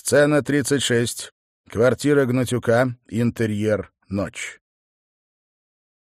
Сцена 36. Квартира Гнатюка. Интерьер. Ночь.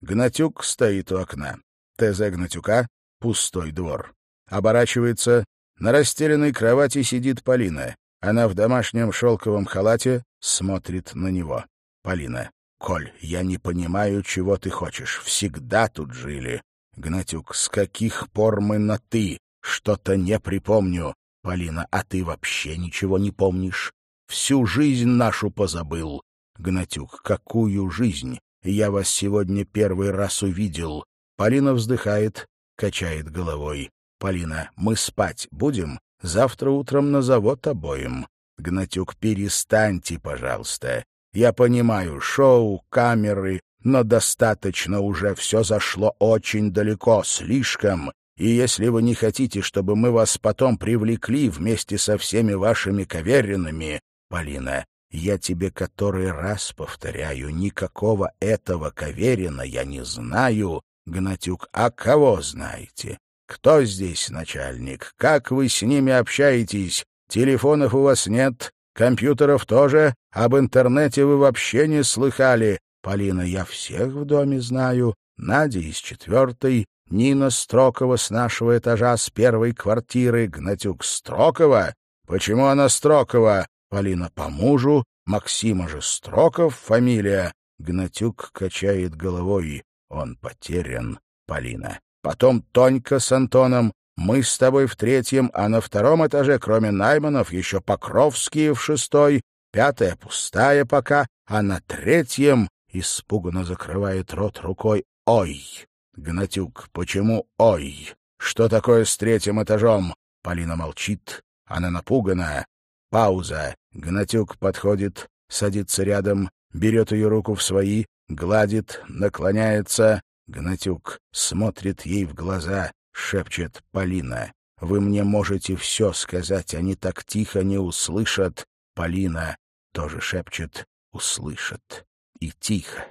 Гнатюк стоит у окна. ТЗ Гнатюка. Пустой двор. Оборачивается. На расстеленной кровати сидит Полина. Она в домашнем шелковом халате смотрит на него. Полина. «Коль, я не понимаю, чего ты хочешь. Всегда тут жили». Гнатюк. «С каких пор мы на «ты»? Что-то не припомню. Полина, а ты вообще ничего не помнишь? Всю жизнь нашу позабыл. Гнатюк, какую жизнь? Я вас сегодня первый раз увидел. Полина вздыхает, качает головой. Полина, мы спать будем? Завтра утром на завод обоим. Гнатюк, перестаньте, пожалуйста. Я понимаю, шоу, камеры, но достаточно уже, все зашло очень далеко, слишком. И если вы не хотите, чтобы мы вас потом привлекли вместе со всеми вашими каверинами, Полина, я тебе который раз повторяю, никакого этого каверина я не знаю, Гнатюк, а кого знаете? Кто здесь начальник? Как вы с ними общаетесь? Телефонов у вас нет, компьютеров тоже, об интернете вы вообще не слыхали. Полина, я всех в доме знаю, Надя из четвертой, Нина Строкова с нашего этажа с первой квартиры, Гнатюк Строкова. Почему она Строкова? Полина по мужу, Максима же Строков фамилия. Гнатюк качает головой. Он потерян, Полина. Потом Тонька с Антоном. Мы с тобой в третьем, а на втором этаже, кроме Найманов, еще Покровские в шестой, пятая пустая пока, а на третьем испуганно закрывает рот рукой. Ой! Гнатюк, почему «ой»? Что такое с третьим этажом? Полина молчит. Она напугана. Пауза. Гнатюк подходит, садится рядом, берет ее руку в свои, гладит, наклоняется. Гнатюк смотрит ей в глаза, шепчет «Полина, вы мне можете все сказать, они так тихо не услышат». Полина тоже шепчет «услышат». И тихо,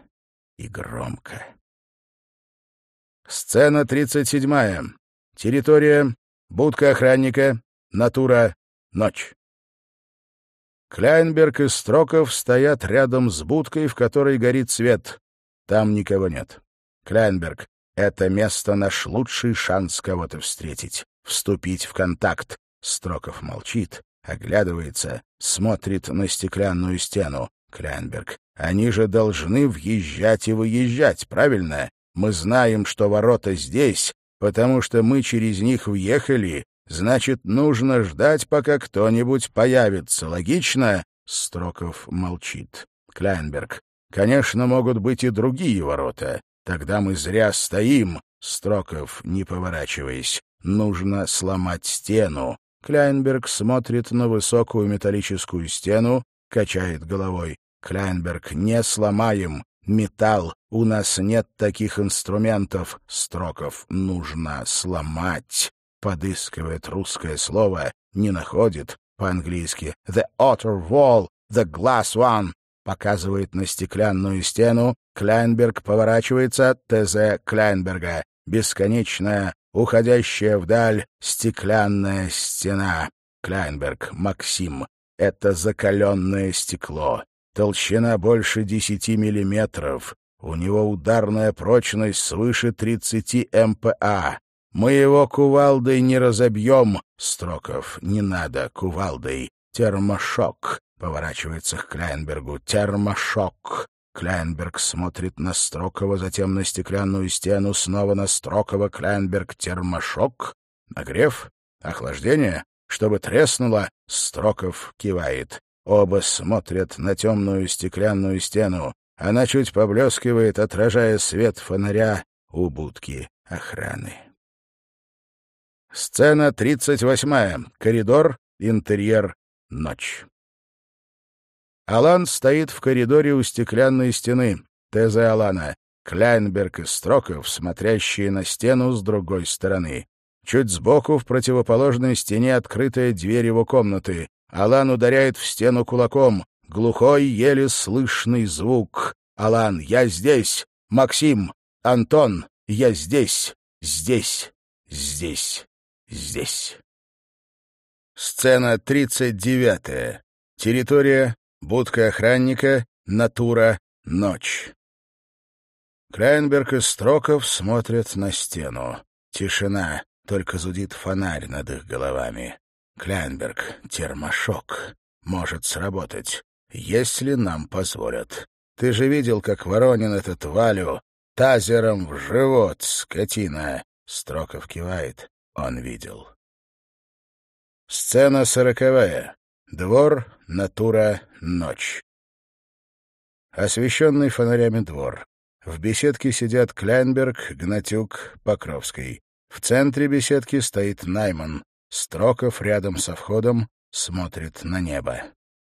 и громко. Сцена 37. Территория. Будка охранника. Натура. Ночь. Кляйнберг и Строков стоят рядом с будкой, в которой горит свет. Там никого нет. Кляйнберг. Это место наш лучший шанс кого-то встретить, вступить в контакт. Строков молчит, оглядывается, смотрит на стеклянную стену. Кляйнберг. Они же должны въезжать и выезжать, правильно? Мы знаем, что ворота здесь, потому что мы через них въехали. Значит, нужно ждать, пока кто-нибудь появится. Логично?» Строков молчит. Кляйнберг. «Конечно, могут быть и другие ворота. Тогда мы зря стоим». Строков, не поворачиваясь. «Нужно сломать стену». Кляйнберг смотрит на высокую металлическую стену, качает головой. Кляйнберг, не сломаем. Металл. У нас нет таких инструментов. Строков нужно сломать. Подыскивает русское слово, не находит. По-английски «the outer wall», «the glass one». Показывает на стеклянную стену. Кляйнберг поворачивается. ТЗ Кляйнберга. Бесконечная, уходящая вдаль, стеклянная стена. Кляйнберг, Максим. Это закаленное стекло. Толщина больше десяти миллиметров. У него ударная прочность свыше тридцати МПА. Мы его кувалдой не разобьем. Строков, не надо кувалдой. Термошок. Поворачивается к Кляйнбергу. Термошок. Кляйнберг смотрит на Строкова, затем на стеклянную стену, снова на Строкова. Кляйнберг. Термошок. Нагрев? Охлаждение? Чтобы треснуло? Строков кивает. Оба смотрят на темную стеклянную стену. Она чуть поблескивает, отражая свет фонаря у будки охраны. Сцена тридцать восьмая. Коридор, интерьер, ночь. Алан стоит в коридоре у стеклянной стены. Теза Алана. Кляйнберг и Строков, смотрящие на стену с другой стороны. Чуть сбоку, в противоположной стене, открытая дверь его комнаты. Алан ударяет в стену кулаком. Глухой, еле слышный звук. «Алан, я здесь! Максим! Антон, я здесь! Здесь! Здесь! Здесь!» Сцена тридцать девятая. Территория, будка охранника, натура, ночь. Кляйнберг и Строков смотрят на стену. Тишина, только зудит фонарь над их головами. Кляйнберг, термошок. Может сработать, если нам позволят. Ты же видел, как Воронин этот Валю тазером в живот, скотина. Строков кивает. Он видел. Сцена сороковая. Двор, натура, ночь. Освещенный фонарями двор. В беседке сидят Кляйнберг, Гнатюк, Покровский. В центре беседки стоит Найман. Строков рядом со входом смотрит на небо.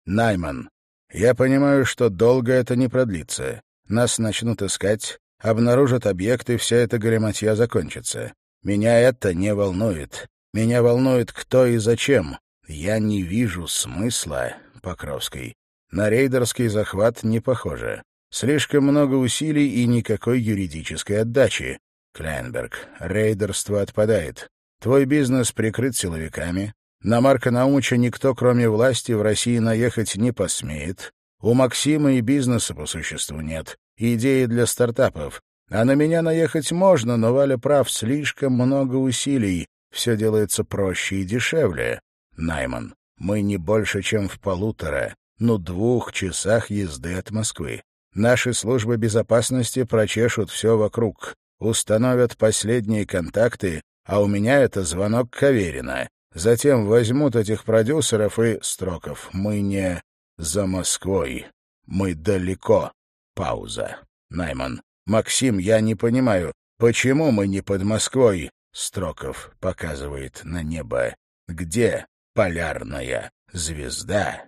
Найман. Я понимаю, что долго это не продлится. Нас начнут искать, обнаружат объекты, вся эта галиматья закончится. Меня это не волнует. Меня волнует, кто и зачем. Я не вижу смысла, Покровский. На рейдерский захват не похоже. Слишком много усилий и никакой юридической отдачи. Кляйнберг, рейдерство отпадает. Твой бизнес прикрыт силовиками. На Марка Наумыча никто, кроме власти, в России наехать не посмеет. У Максима и бизнеса по существу нет. Идеи для стартапов. А на меня наехать можно, но Валя прав, слишком много усилий. Все делается проще и дешевле. Найман, мы не больше, чем в полутора, ну, двух часах езды от Москвы. Наши службы безопасности прочешут все вокруг, установят последние контакты, а у меня это звонок Каверина. Затем возьмут этих продюсеров и строков. Мы не за Москвой. Мы далеко. Пауза. Найман. «Максим, я не понимаю, почему мы не под Москвой?» Строков показывает на небо. «Где полярная звезда?»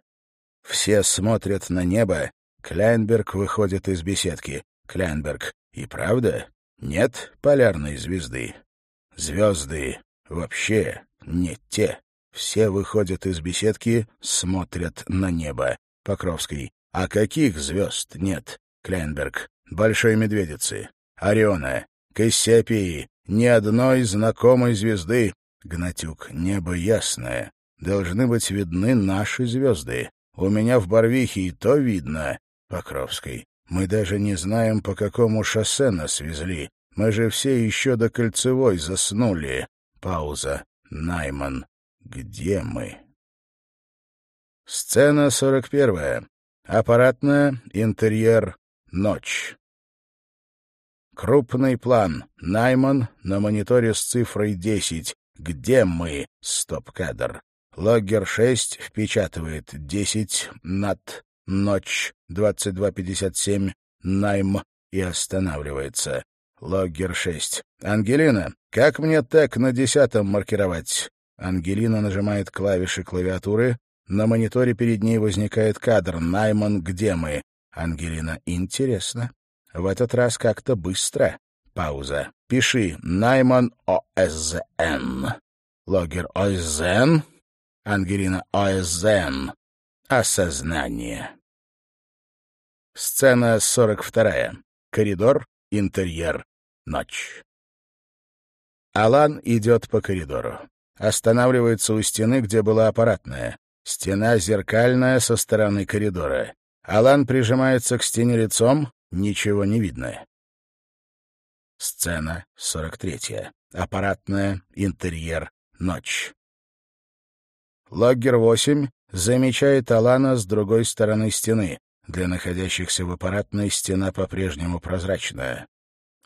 Все смотрят на небо. Кляйнберг выходит из беседки. Кляйнберг. «И правда? Нет полярной звезды. Звезды вообще не те». Все выходят из беседки, смотрят на небо. Покровский. «А каких звезд нет?» Кляйнберг. Большой Медведицы, Ориона, Кассиопеи, ни одной знакомой звезды. Гнатюк, небо ясное. Должны быть видны наши звезды. У меня в Барвихе и то видно. Покровской. Мы даже не знаем, по какому шоссе нас везли. Мы же все еще до Кольцевой заснули. Пауза. Найман. Где мы? Сцена сорок первая. Аппаратная, интерьер, ночь. Крупный план. Найман на мониторе с цифрой 10. Где мы? Стоп-кадр. Логгер 6 впечатывает 10 над ночь 22.57 найм и останавливается. Логгер 6. «Ангелина, как мне так на десятом маркировать?» Ангелина нажимает клавиши клавиатуры. На мониторе перед ней возникает кадр. «Найман, где мы?» Ангелина. «Интересно. В этот раз как-то быстро. Пауза. Пиши «Найман ОСН». Логер ОСН. Ангелина ОСН. Осознание. Сцена сорок вторая. Коридор, интерьер, ночь. Алан идет по коридору. Останавливается у стены, где была аппаратная. Стена зеркальная со стороны коридора. Алан прижимается к стене лицом, Ничего не видно. Сцена 43. Аппаратная, интерьер, ночь. Логгер 8 замечает Алана с другой стороны стены. Для находящихся в аппаратной стена по-прежнему прозрачная.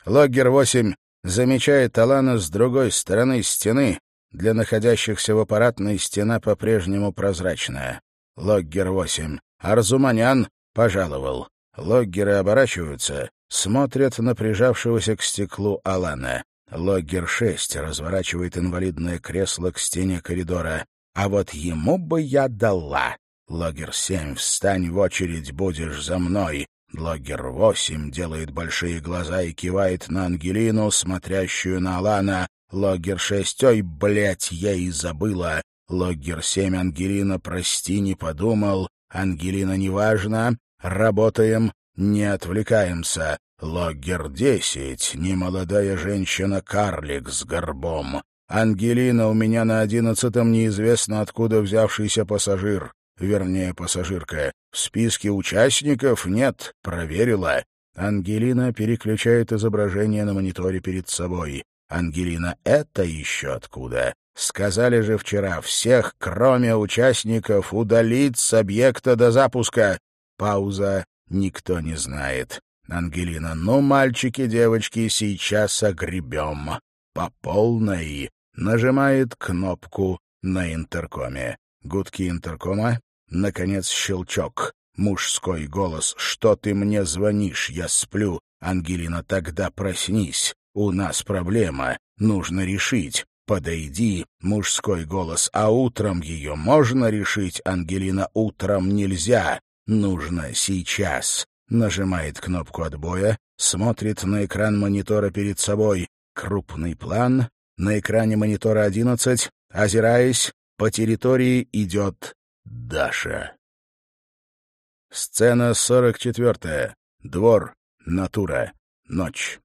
Логгер 8 замечает Алана с другой стороны стены. Для находящихся в аппаратной стена по-прежнему прозрачная. Логгер 8. Арзуманян пожаловал. Логгеры оборачиваются, смотрят на прижавшегося к стеклу Алана. Логгер-6 разворачивает инвалидное кресло к стене коридора. «А вот ему бы я дала!» Логер-7, встань в очередь, будешь за мной. Логер-8 делает большие глаза и кивает на Ангелину, смотрящую на Алана. Логер-6, ой, блядь, я и забыла. Логер-7, Ангелина, прости, не подумал. Ангелина, неважно. Работаем, не отвлекаемся. Логгер-10, немолодая женщина-карлик с горбом. Ангелина у меня на одиннадцатом неизвестно откуда взявшийся пассажир. Вернее, пассажирка. В списке участников нет, проверила. Ангелина переключает изображение на мониторе перед собой. Ангелина, это еще откуда? Сказали же вчера, всех, кроме участников, удалить с объекта до запуска. Пауза. Никто не знает. Ангелина, ну, мальчики, девочки, сейчас огребем. По полной. Нажимает кнопку на интеркоме. Гудки интеркома. Наконец щелчок. Мужской голос. «Что ты мне звонишь? Я сплю. Ангелина, тогда проснись. У нас проблема. Нужно решить. «Подойди», — мужской голос, «а утром ее можно решить, Ангелина, утром нельзя, нужно сейчас». Нажимает кнопку отбоя, смотрит на экран монитора перед собой. Крупный план. На экране монитора 11, озираясь, по территории идет Даша. Сцена 44. Двор. Натура. Ночь.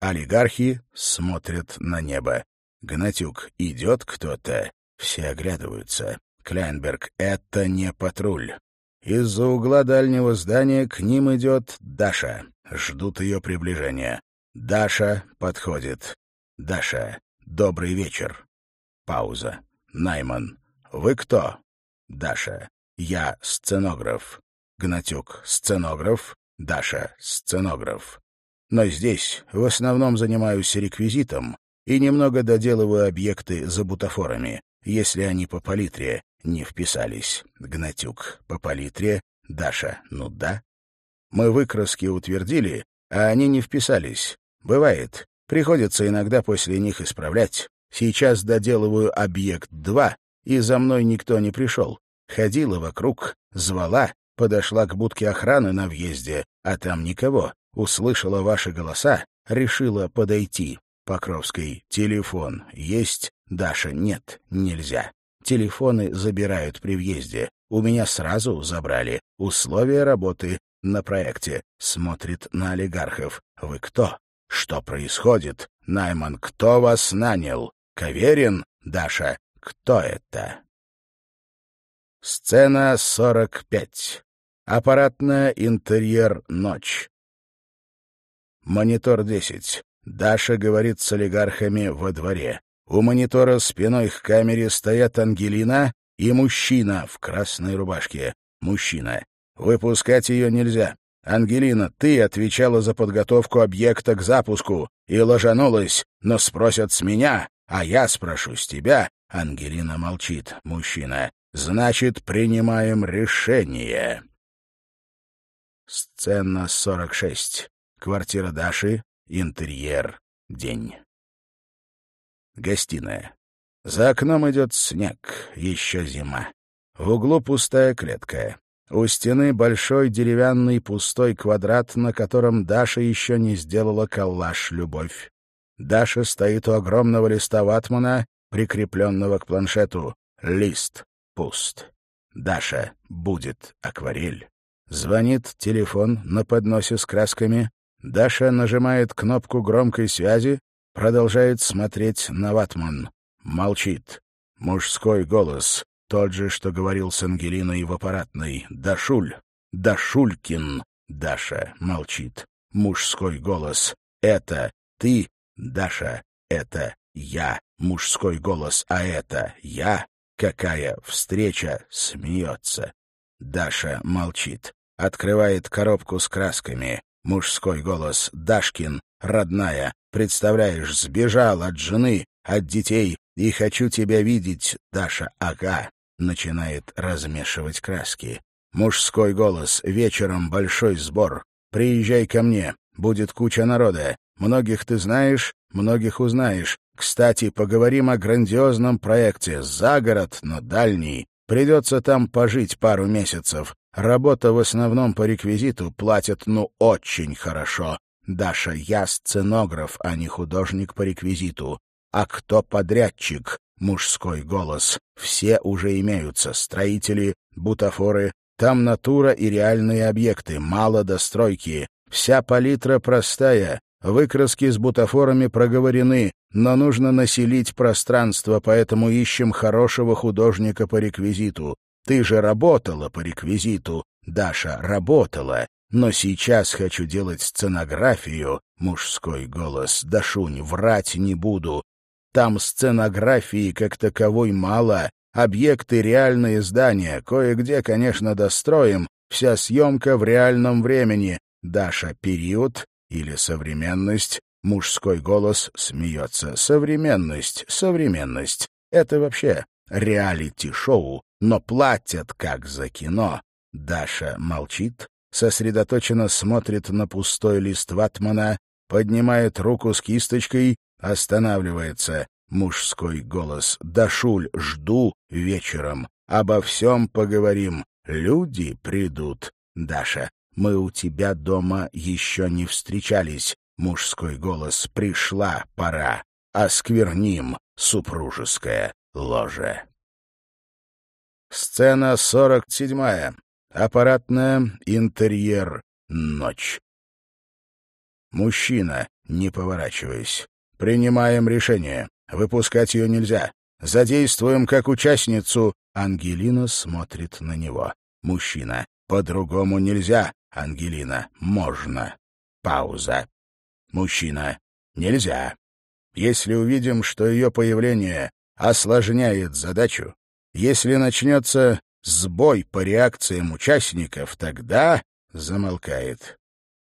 Олигархи смотрят на небо. Гнатюк, идет кто-то. Все оглядываются. Кляйнберг, это не патруль. Из-за угла дальнего здания к ним идет Даша. Ждут ее приближения. Даша подходит. Даша, добрый вечер. Пауза. Найман, вы кто? Даша, я сценограф. Гнатюк, сценограф. Даша, сценограф. Но здесь в основном занимаюсь реквизитом и немного доделываю объекты за бутафорами, если они по палитре не вписались. Гнатюк по палитре, Даша, ну да. Мы выкраски утвердили, а они не вписались. Бывает. Приходится иногда после них исправлять. Сейчас доделываю объект 2, и за мной никто не пришел. Ходила вокруг, звала, подошла к будке охраны на въезде, а там никого услышала ваши голоса, решила подойти. Покровской телефон есть, Даша нет, нельзя. Телефоны забирают при въезде. У меня сразу забрали. Условия работы на проекте. Смотрит на олигархов. Вы кто? Что происходит? Найман, кто вас нанял? Каверин? Даша, кто это? Сцена 45. Аппаратная интерьер «Ночь». Монитор 10. Даша говорит с олигархами во дворе. У монитора спиной к камере стоят Ангелина и мужчина в красной рубашке. Мужчина. Выпускать ее нельзя. Ангелина, ты отвечала за подготовку объекта к запуску и ложанулась, но спросят с меня, а я спрошу с тебя. Ангелина молчит. Мужчина. Значит, принимаем решение. Сцена 46. Квартира Даши, интерьер, день. Гостиная. За окном идет снег, еще зима. В углу пустая клетка. У стены большой деревянный пустой квадрат, на котором Даша еще не сделала коллаж «Любовь». Даша стоит у огромного листа ватмана, прикрепленного к планшету. Лист пуст. Даша будет акварель. Звонит телефон на подносе с красками. Даша нажимает кнопку громкой связи, продолжает смотреть на ватман. Молчит. Мужской голос, тот же, что говорил с Ангелиной в аппаратной. «Дашуль! Дашулькин!» Даша молчит. Мужской голос. «Это ты, Даша, это я». Мужской голос. «А это я?» Какая встреча! Смеется. Даша молчит. Открывает коробку с красками. Мужской голос. «Дашкин, родная, представляешь, сбежал от жены, от детей, и хочу тебя видеть, Даша, ага». Начинает размешивать краски. Мужской голос. «Вечером большой сбор. Приезжай ко мне. Будет куча народа. Многих ты знаешь, многих узнаешь. Кстати, поговорим о грандиозном проекте. За город, но дальний. Придется там пожить пару месяцев. Работа в основном по реквизиту, платят ну очень хорошо. Даша, я сценограф, а не художник по реквизиту. А кто подрядчик? Мужской голос. Все уже имеются. Строители, бутафоры. Там натура и реальные объекты, мало достройки. Вся палитра простая. Выкраски с бутафорами проговорены, но нужно населить пространство, поэтому ищем хорошего художника по реквизиту. Ты же работала по реквизиту. Даша работала. Но сейчас хочу делать сценографию. Мужской голос. Дашунь, врать не буду. Там сценографии как таковой мало. Объекты — реальные здания. Кое-где, конечно, достроим. Вся съемка в реальном времени. Даша — период или современность. Мужской голос смеется. Современность, современность. Это вообще реалити-шоу, но платят как за кино. Даша молчит, сосредоточенно смотрит на пустой лист ватмана, поднимает руку с кисточкой, останавливается. Мужской голос. «Дашуль, жду вечером. Обо всем поговорим. Люди придут. Даша, мы у тебя дома еще не встречались. Мужской голос. Пришла пора. Оскверним супружеское ложе. Сцена сорок седьмая. Аппаратная, интерьер, ночь. Мужчина, не поворачиваясь. Принимаем решение. Выпускать ее нельзя. Задействуем как участницу. Ангелина смотрит на него. Мужчина. По-другому нельзя. Ангелина. Можно. Пауза. Мужчина. Нельзя. Если увидим, что ее появление осложняет задачу, если начнется сбой по реакциям участников, тогда замолкает.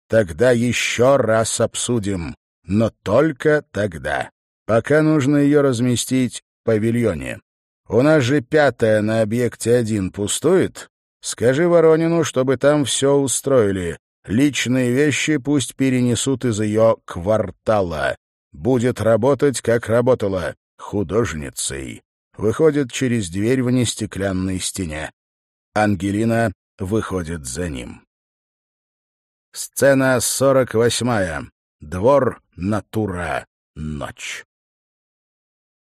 Тогда еще раз обсудим, но только тогда. Пока нужно ее разместить в павильоне. У нас же пятая на объекте один пустует. Скажи Воронину, чтобы там все устроили. Личные вещи пусть перенесут из ее квартала. Будет работать, как работала, художницей. Выходит через дверь в нестеклянной стене. Ангелина выходит за ним. Сцена сорок восьмая. Двор, натура, ночь.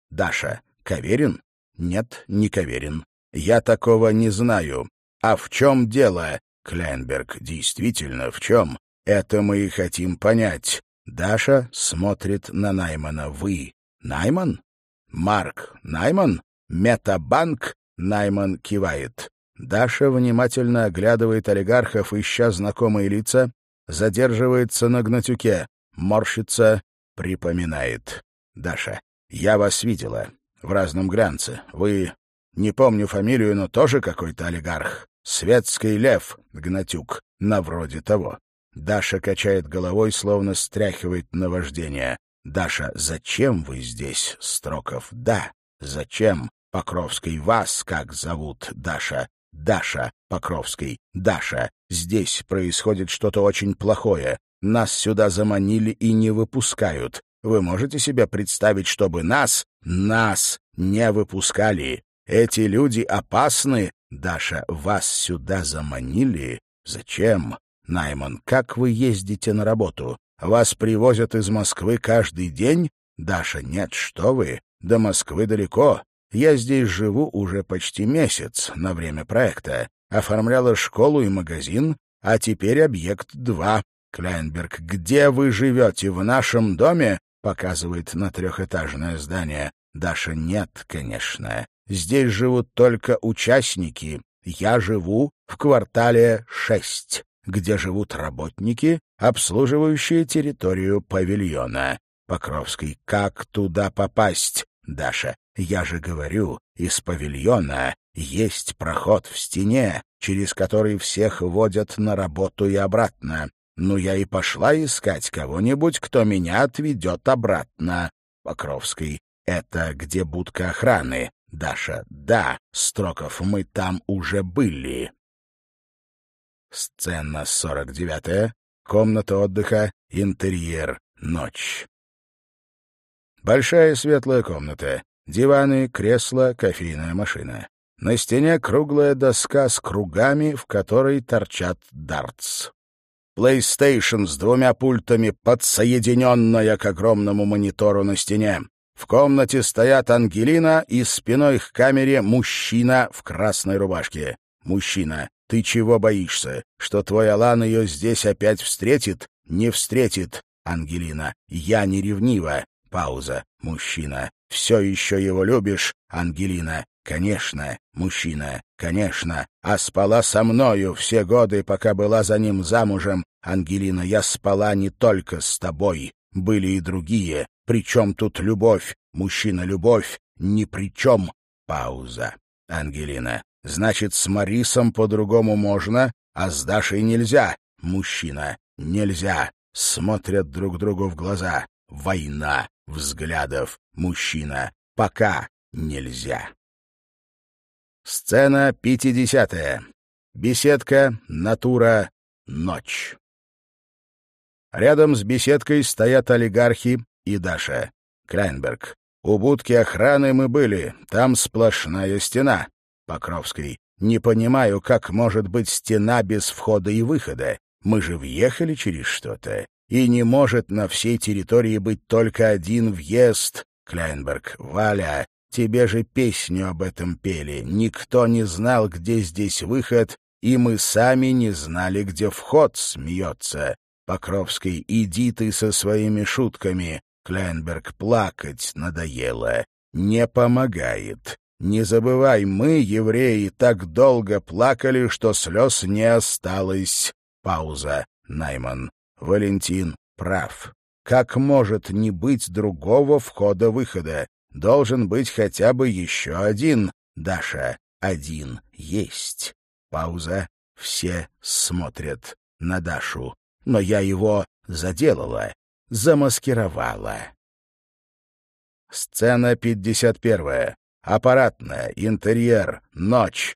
Даша. Каверин? Нет, не Каверин. Я такого не знаю. А в чем дело? Кляйнберг. Действительно, в чем? Это мы и хотим понять. Даша смотрит на Наймана. Вы Найман? Марк Найман? Метабанк? Найман кивает. Даша внимательно оглядывает олигархов, ища знакомые лица, задерживается на гнатюке, морщится, припоминает. Даша, я вас видела. В разном глянце. Вы... Не помню фамилию, но тоже какой-то олигарх. Светский лев, Гнатюк, на вроде того. Даша качает головой, словно стряхивает наваждение. «Даша, зачем вы здесь, Строков?» «Да, зачем?» «Покровский, вас как зовут, Даша?» «Даша, Покровский, Даша, здесь происходит что-то очень плохое. Нас сюда заманили и не выпускают. Вы можете себе представить, чтобы нас, нас не выпускали? Эти люди опасны. Даша, вас сюда заманили? Зачем? Найман, как вы ездите на работу? Вас привозят из Москвы каждый день? Даша, нет, что вы. До Москвы далеко. Я здесь живу уже почти месяц на время проекта. Оформляла школу и магазин, а теперь объект 2. Кляйнберг, где вы живете? В нашем доме? Показывает на трехэтажное здание. Даша, нет, конечно. Здесь живут только участники. Я живу в квартале 6, где живут работники, обслуживающие территорию павильона. Покровский, как туда попасть? Даша, я же говорю, из павильона есть проход в стене, через который всех водят на работу и обратно. Ну, я и пошла искать кого-нибудь, кто меня отведет обратно. Покровский. Это где будка охраны? Даша. Да, Строков, мы там уже были. Сцена сорок девятая. Комната отдыха. Интерьер. Ночь. Большая светлая комната. Диваны, кресла, кофейная машина. На стене круглая доска с кругами, в которой торчат дартс. PlayStation с двумя пультами, подсоединенная к огромному монитору на стене. В комнате стоят Ангелина и спиной к камере мужчина в красной рубашке. Мужчина, ты чего боишься? Что твой Алан ее здесь опять встретит? Не встретит. Ангелина, я не ревнива. Пауза. Мужчина, все еще его любишь? Ангелина, Конечно, мужчина, конечно. А спала со мною все годы, пока была за ним замужем. Ангелина, я спала не только с тобой. Были и другие. Причем тут любовь? Мужчина, любовь. Ни при чем. Пауза. Ангелина. Значит, с Марисом по-другому можно, а с Дашей нельзя. Мужчина. Нельзя. Смотрят друг другу в глаза. Война взглядов. Мужчина. Пока нельзя. Сцена пятидесятая. Беседка, натура, ночь. Рядом с беседкой стоят олигархи и Даша. Крайнберг. У будки охраны мы были, там сплошная стена. Покровский. Не понимаю, как может быть стена без входа и выхода. Мы же въехали через что-то. И не может на всей территории быть только один въезд. Кляйнберг. Валя, Тебе же песню об этом пели. Никто не знал, где здесь выход, и мы сами не знали, где вход смеется. Покровский, иди ты со своими шутками. Кляйнберг, плакать надоело. Не помогает. Не забывай, мы, евреи, так долго плакали, что слез не осталось. Пауза. Найман. Валентин прав. Как может не быть другого входа-выхода? Должен быть хотя бы еще один. Даша, один есть. Пауза. Все смотрят на Дашу. Но я его заделала, замаскировала. Сцена пятьдесят первая. Аппаратная, интерьер, ночь.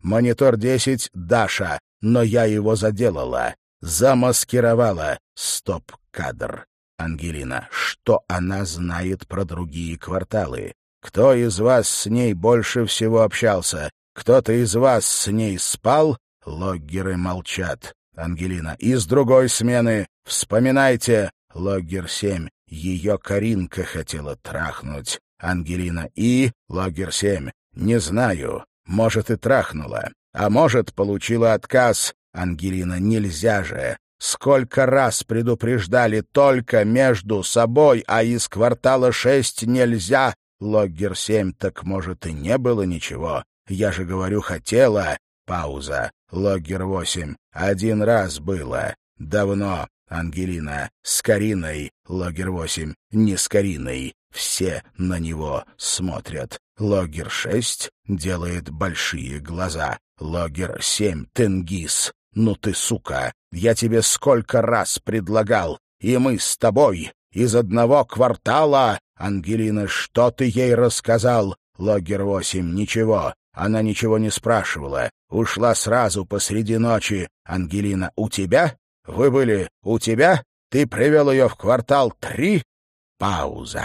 Монитор десять. Даша, но я его заделала, замаскировала. Стоп-кадр. Ангелина, что она знает про другие кварталы? Кто из вас с ней больше всего общался? Кто-то из вас с ней спал? Логгеры молчат. Ангелина, из другой смены. Вспоминайте. Логгер семь. Ее Каринка хотела трахнуть. Ангелина и Логгер семь. Не знаю. Может, и трахнула. А может, получила отказ. Ангелина, нельзя же. Сколько раз предупреждали только между собой, а из квартала шесть нельзя. Логгер семь, так, может, и не было ничего. Я же говорю, хотела. Пауза. Логгер восемь. Один раз было. Давно. Ангелина. С Кариной. Логгер восемь. Не с Кариной. Все на него смотрят. Логгер шесть делает большие глаза. Логгер семь. Тенгиз. «Ну ты, сука, я тебе сколько раз предлагал, и мы с тобой из одного квартала...» «Ангелина, что ты ей рассказал?» «Логер восемь, ничего. Она ничего не спрашивала. Ушла сразу посреди ночи. Ангелина, у тебя? Вы были у тебя? Ты привел ее в квартал три?» Пауза.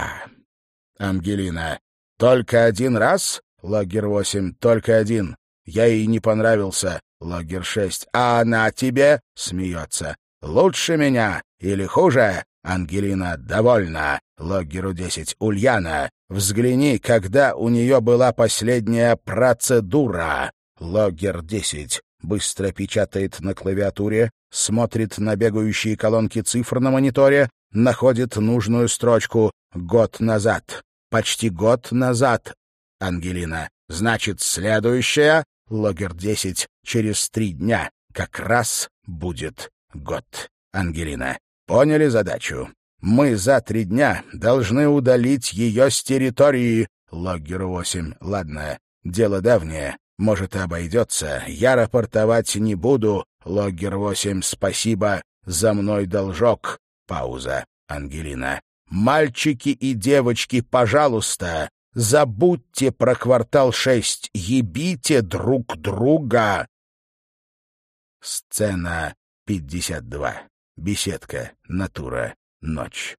Ангелина. «Только один раз?» Логер восемь, только один. Я ей не понравился. Логер шесть. А она тебе? Смеется. Лучше меня или хуже? Ангелина довольна. Логеру десять. Ульяна, взгляни, когда у нее была последняя процедура. Логер десять. Быстро печатает на клавиатуре, смотрит на бегающие колонки цифр на мониторе, находит нужную строчку «Год назад». Почти год назад. Ангелина. Значит, следующая Логер-10 через три дня. Как раз будет год. Ангелина. Поняли задачу? Мы за три дня должны удалить ее с территории. Логер-8. Ладно, дело давнее. Может, и обойдется. Я рапортовать не буду. Логер-8. Спасибо. За мной должок. Пауза. Ангелина. «Мальчики и девочки, пожалуйста, Забудьте про квартал шесть, ебите друг друга. Сцена пятьдесят два. Беседка, натура, ночь.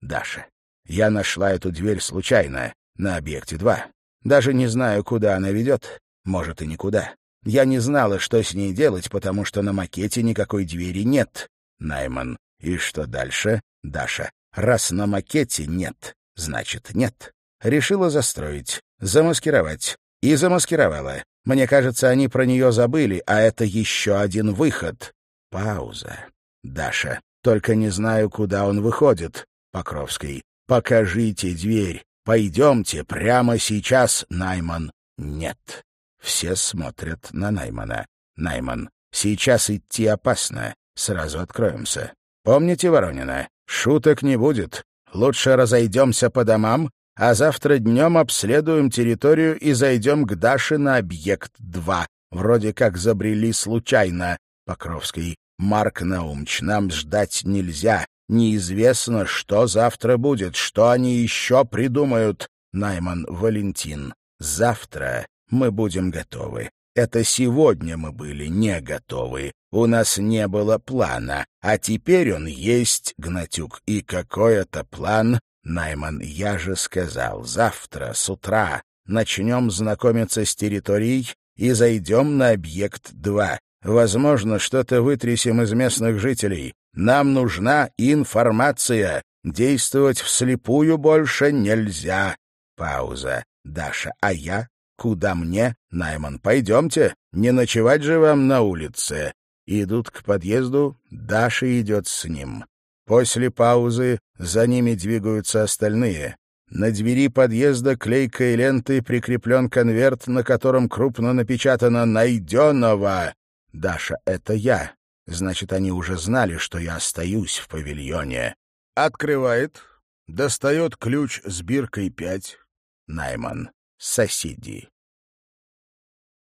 Даша. Я нашла эту дверь случайно, на объекте два. Даже не знаю, куда она ведет, может и никуда. Я не знала, что с ней делать, потому что на макете никакой двери нет. Найман. И что дальше? Даша. Раз на макете нет, Значит, нет. Решила застроить, замаскировать. И замаскировала. Мне кажется, они про нее забыли, а это еще один выход. Пауза. Даша. Только не знаю, куда он выходит. Покровский. Покажите дверь. Пойдемте прямо сейчас, Найман. Нет. Все смотрят на Наймана. Найман. Сейчас идти опасно. Сразу откроемся. Помните Воронина? Шуток не будет. Лучше разойдемся по домам, а завтра днем обследуем территорию и зайдем к Даше на объект 2. Вроде как забрели случайно. Покровский. Марк Наумч, нам ждать нельзя. Неизвестно, что завтра будет, что они еще придумают. Найман Валентин. Завтра мы будем готовы. Это сегодня мы были не готовы. У нас не было плана, а теперь он есть, Гнатюк. И какой это план? Найман, я же сказал, завтра с утра начнем знакомиться с территорией и зайдем на объект 2. Возможно, что-то вытрясем из местных жителей. Нам нужна информация. Действовать вслепую больше нельзя. Пауза. Даша, а я? Куда мне? Найман, пойдемте. Не ночевать же вам на улице. Идут к подъезду, Даша идет с ним. После паузы за ними двигаются остальные. На двери подъезда клейкой лентой прикреплен конверт, на котором крупно напечатано «Найденного». «Даша, это я». Значит, они уже знали, что я остаюсь в павильоне. Открывает, достает ключ с биркой пять. Найман. Соседи.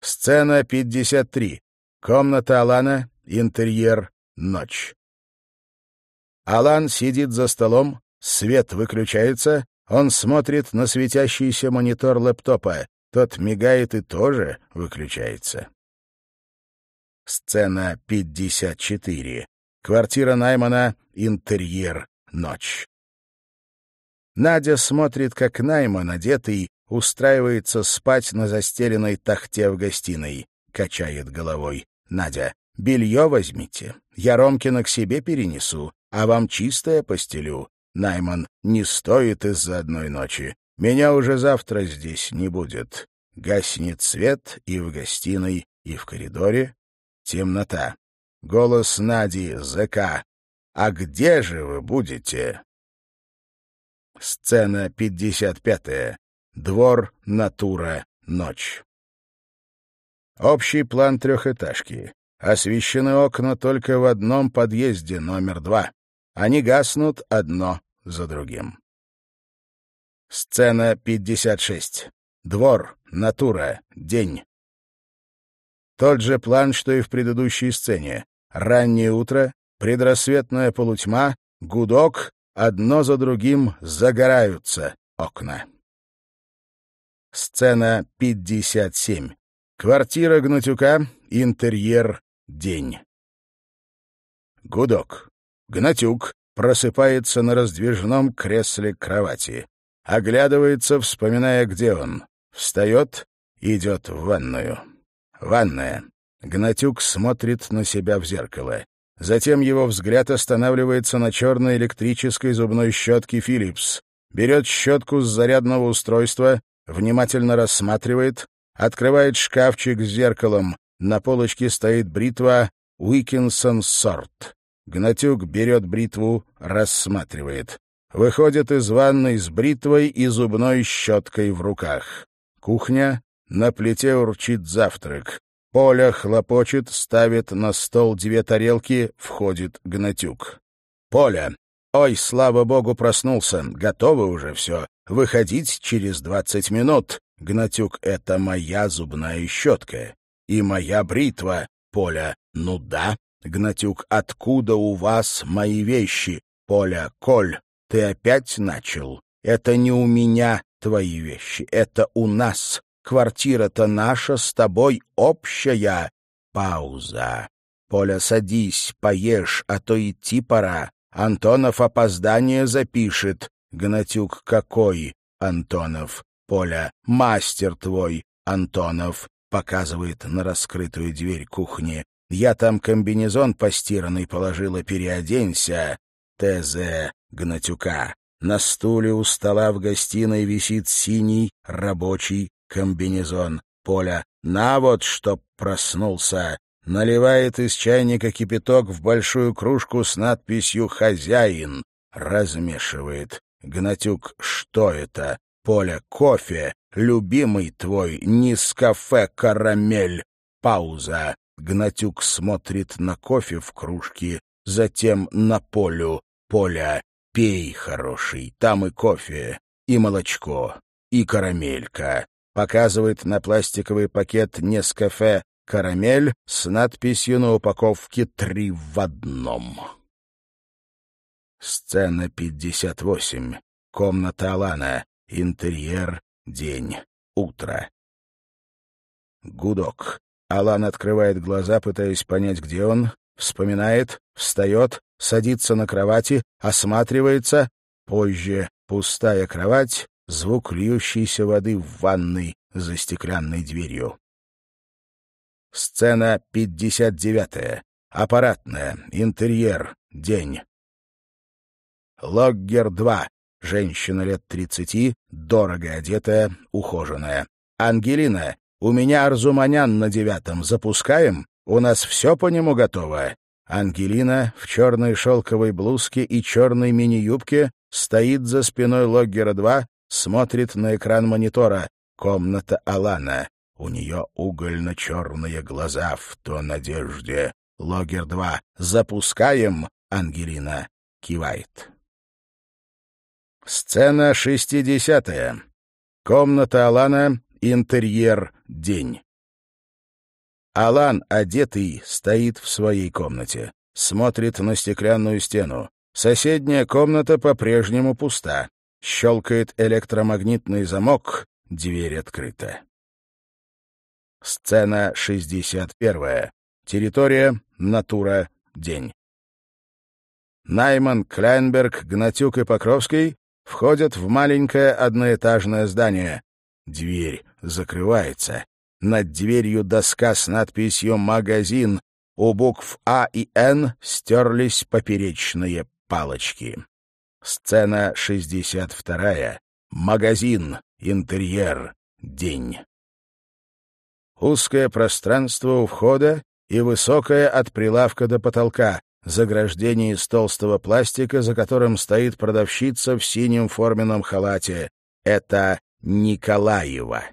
Сцена 53. Комната Алана, интерьер, ночь. Алан сидит за столом, свет выключается, он смотрит на светящийся монитор лэптопа. Тот мигает и тоже выключается. Сцена 54. Квартира Наймана, интерьер, ночь. Надя смотрит, как Найман, одетый, устраивается спать на застеленной тахте в гостиной. Качает головой. «Надя, белье возьмите. Я Ромкина к себе перенесу, а вам чистое постелю. Найман, не стоит из-за одной ночи. Меня уже завтра здесь не будет. Гаснет свет и в гостиной, и в коридоре. Темнота. Голос Нади, ЗК. «А где же вы будете?» Сцена 55. Двор, натура, ночь. Общий план трехэтажки. Освещены окна только в одном подъезде, номер два. Они гаснут одно за другим. Сцена 56. Двор, натура, день. Тот же план, что и в предыдущей сцене. Раннее утро, предрассветная полутьма, гудок, одно за другим загораются окна. Сцена 57. Квартира Гнатюка, интерьер, день. Гудок. Гнатюк просыпается на раздвижном кресле кровати. Оглядывается, вспоминая, где он. Встает, идет в ванную. Ванная. Гнатюк смотрит на себя в зеркало. Затем его взгляд останавливается на черной электрической зубной щетке Philips. Берет щетку с зарядного устройства, внимательно рассматривает, открывает шкафчик с зеркалом. На полочке стоит бритва Уикинсон Сорт. Гнатюк берет бритву, рассматривает. Выходит из ванной с бритвой и зубной щеткой в руках. Кухня. На плите урчит завтрак. Поля хлопочет, ставит на стол две тарелки, входит Гнатюк. «Поля! Ой, слава богу, проснулся. Готово уже все. Выходить через двадцать минут. Гнатюк, это моя зубная щетка. И моя бритва. Поля, ну да. Гнатюк, откуда у вас мои вещи? Поля, Коль, ты опять начал. Это не у меня твои вещи, это у нас. Квартира-то наша с тобой общая. Пауза. Поля, садись, поешь, а то идти пора. Антонов опоздание запишет. Гнатюк какой? Антонов. Поля. Мастер твой. Антонов. Показывает на раскрытую дверь кухни. Я там комбинезон постиранный положила, переоденься. ТЗ Гнатюка. На стуле у стола в гостиной висит синий рабочий комбинезон. Поля. На вот, чтоб проснулся наливает из чайника кипяток в большую кружку с надписью «Хозяин», размешивает. Гнатюк, что это? Поля, кофе, любимый твой, кафе карамель. Пауза. Гнатюк смотрит на кофе в кружке, затем на Полю. Поля, пей, хороший, там и кофе, и молочко, и карамелька. Показывает на пластиковый пакет Нескафе «Карамель» с надписью на упаковке «Три в одном». Сцена 58. Комната Алана. Интерьер. День. Утро. Гудок. Алан открывает глаза, пытаясь понять, где он. Вспоминает, встает, садится на кровати, осматривается. Позже пустая кровать, звук льющейся воды в ванной за стеклянной дверью. Сцена 59. Аппаратная. Интерьер. День. Логгер 2. Женщина лет 30, дорого одетая, ухоженная. Ангелина, у меня Арзуманян на девятом. Запускаем? У нас все по нему готово. Ангелина в черной шелковой блузке и черной мини-юбке стоит за спиной Логгера-2, смотрит на экран монитора. Комната Алана. У нее угольно-черные глаза в то надежде. Логер-2. Запускаем. Ангелина кивает. Сцена шестидесятая. Комната Алана. Интерьер. День. Алан, одетый, стоит в своей комнате. Смотрит на стеклянную стену. Соседняя комната по-прежнему пуста. Щелкает электромагнитный замок, дверь открыта. Сцена 61. Территория, натура, день. Найман, Кляйнберг, Гнатюк и Покровский входят в маленькое одноэтажное здание. Дверь закрывается. Над дверью доска с надписью «Магазин». У букв А и Н стерлись поперечные палочки. Сцена 62. Магазин. Интерьер. День. Узкое пространство у входа и высокое от прилавка до потолка, заграждение из толстого пластика, за которым стоит продавщица в синем форменном халате. Это Николаева.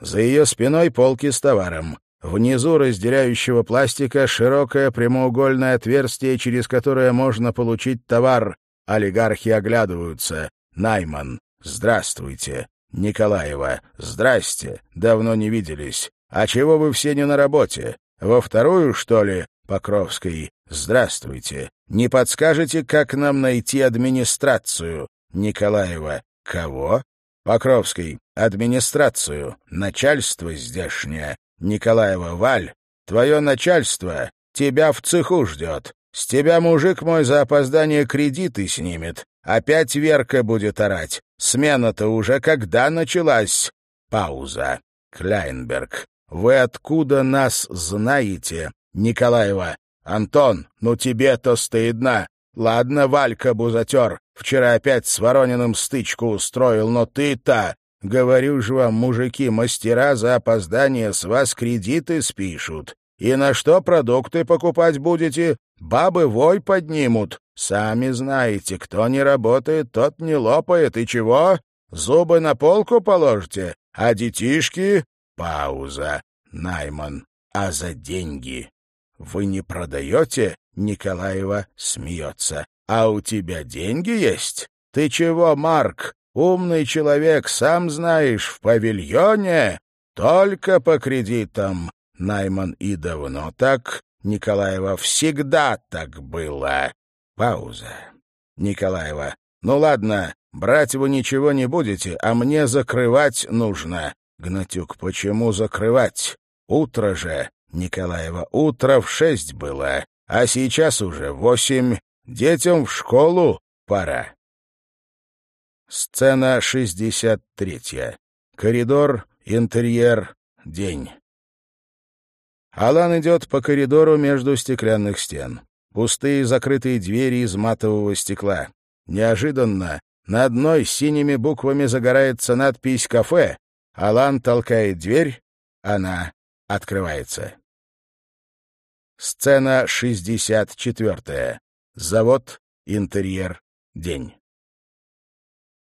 За ее спиной полки с товаром. Внизу разделяющего пластика широкое прямоугольное отверстие, через которое можно получить товар. Олигархи оглядываются. Найман. Здравствуйте. Николаева. Здрасте. Давно не виделись. А чего вы все не на работе? Во вторую, что ли? Покровской. Здравствуйте. Не подскажете, как нам найти администрацию? Николаева. Кого? Покровский. Администрацию. Начальство здешнее. Николаева. Валь. Твое начальство тебя в цеху ждет. С тебя мужик мой за опоздание кредиты снимет. Опять Верка будет орать. Смена-то уже когда началась? Пауза. Кляйнберг. Вы откуда нас знаете? Николаева. Антон, ну тебе-то стыдно. Ладно, Валька Бузатер, вчера опять с Ворониным стычку устроил, но ты-то... Говорю же вам, мужики, мастера за опоздание с вас кредиты спишут. И на что продукты покупать будете? Бабы вой поднимут. Сами знаете, кто не работает, тот не лопает. И чего? Зубы на полку положите? А детишки? Пауза. Найман. А за деньги? Вы не продаете? Николаева смеется. А у тебя деньги есть? Ты чего, Марк? Умный человек, сам знаешь, в павильоне только по кредитам. Найман и давно так, Николаева всегда так было. Пауза. Николаева. Ну ладно, брать вы ничего не будете, а мне закрывать нужно. Гнатюк. Почему закрывать? Утро же. Николаева. Утро в шесть было, а сейчас уже восемь. Детям в школу пора. Сцена шестьдесят третья. Коридор, интерьер, день. Алан идет по коридору между стеклянных стен. Пустые закрытые двери из матового стекла. Неожиданно на одной синими буквами загорается надпись «Кафе». Алан толкает дверь, она открывается. Сцена 64. Завод, интерьер, день.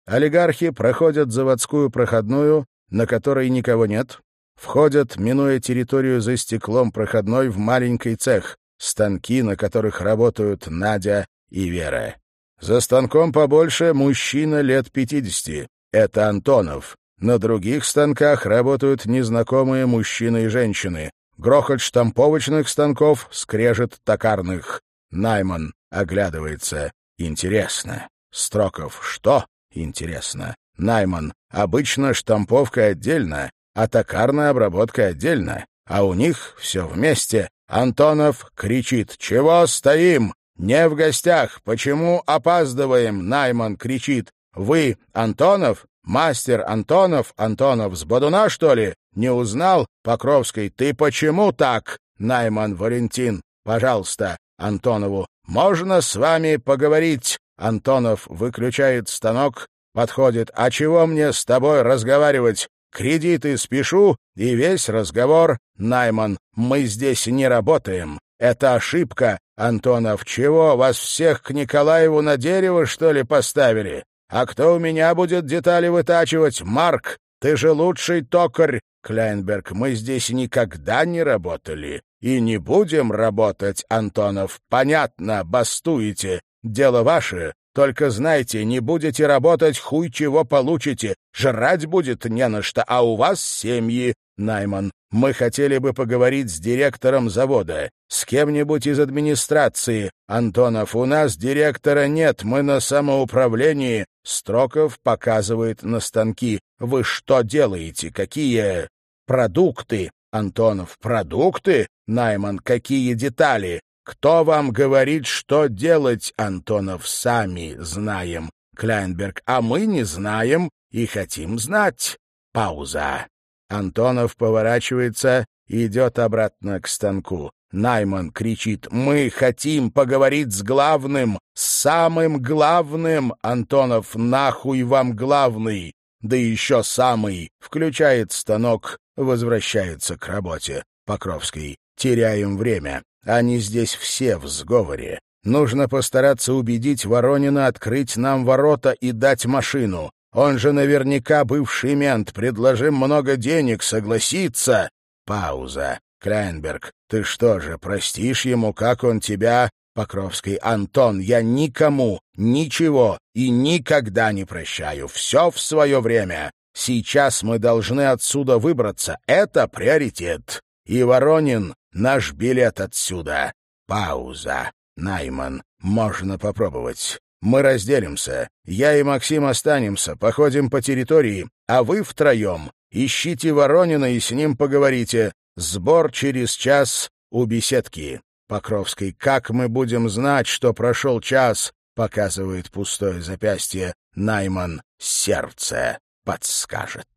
Олигархи проходят заводскую проходную, на которой никого нет, входят, минуя территорию за стеклом проходной, в маленький цех, станки, на которых работают Надя и Вера. За станком побольше мужчина лет пятидесяти. Это Антонов. На других станках работают незнакомые мужчины и женщины. Грохот штамповочных станков, скрежет токарных. Найман оглядывается. Интересно. Строков. Что? Интересно. Найман. Обычно штамповка отдельно, а токарная обработка отдельно. А у них все вместе. Антонов кричит «Чего стоим? Не в гостях! Почему опаздываем?» Найман кричит «Вы Антонов? Мастер Антонов? Антонов с Бодуна, что ли? Не узнал? Покровской, ты почему так?» Найман Валентин «Пожалуйста, Антонову, можно с вами поговорить?» Антонов выключает станок, подходит «А чего мне с тобой разговаривать? Кредиты спешу, и весь разговор. Найман, мы здесь не работаем. Это ошибка. Антонов, чего, вас всех к Николаеву на дерево, что ли, поставили? А кто у меня будет детали вытачивать? Марк, ты же лучший токарь. Кляйнберг, мы здесь никогда не работали. И не будем работать, Антонов. Понятно, бастуете. Дело ваше. Только знайте, не будете работать, хуй чего получите. Жрать будет не на что, а у вас семьи. Найман, мы хотели бы поговорить с директором завода, с кем-нибудь из администрации. Антонов, у нас директора нет, мы на самоуправлении. Строков показывает на станки. Вы что делаете? Какие продукты? Антонов, продукты? Найман, какие детали? Кто вам говорит, что делать, Антонов, сами знаем. Кляйнберг, а мы не знаем и хотим знать. Пауза. Антонов поворачивается и идет обратно к станку. Найман кричит «Мы хотим поговорить с главным, с самым главным!» Антонов «Нахуй вам главный!» Да еще самый. Включает станок, возвращается к работе. Покровский. Теряем время. Они здесь все в сговоре. Нужно постараться убедить Воронина открыть нам ворота и дать машину. Он же наверняка бывший мент. Предложим много денег, согласится. Пауза. Кляйнберг, ты что же, простишь ему, как он тебя... Покровский, Антон, я никому, ничего и никогда не прощаю. Все в свое время. Сейчас мы должны отсюда выбраться. Это приоритет. И Воронин — наш билет отсюда. Пауза. Найман, можно попробовать. Мы разделимся. Я и Максим останемся, походим по территории, а вы втроем ищите Воронина и с ним поговорите. Сбор через час у беседки. Покровской, как мы будем знать, что прошел час, показывает пустое запястье. Найман сердце подскажет.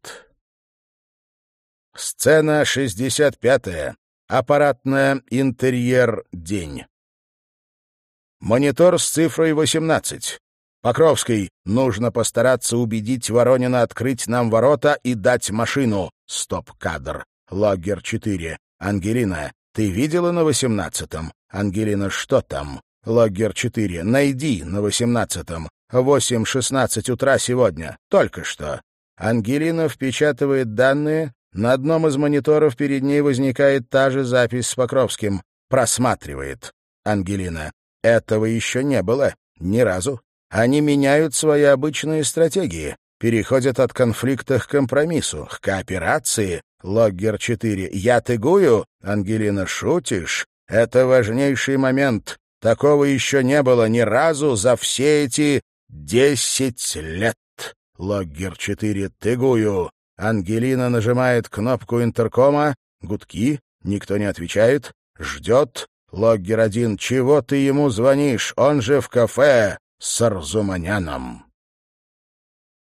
Сцена 65. Аппаратная интерьер день. Монитор с цифрой 18. Покровский, нужно постараться убедить Воронина открыть нам ворота и дать машину. Стоп-кадр. Логгер 4. Ангелина, ты видела на 18-м? Ангелина, что там? Логгер 4. Найди на 18-м. 8.16 утра сегодня. Только что. Ангелина впечатывает данные, на одном из мониторов перед ней возникает та же запись с Покровским. Просматривает. Ангелина. Этого еще не было. Ни разу. Они меняют свои обычные стратегии. Переходят от конфликта к компромиссу, к кооперации. Логгер 4. Я тыгую? Ангелина, шутишь? Это важнейший момент. Такого еще не было ни разу за все эти десять лет. Логгер 4. Тыгую. Ангелина нажимает кнопку интеркома. Гудки. Никто не отвечает. Ждет. Логгер один. Чего ты ему звонишь? Он же в кафе с Арзуманяном.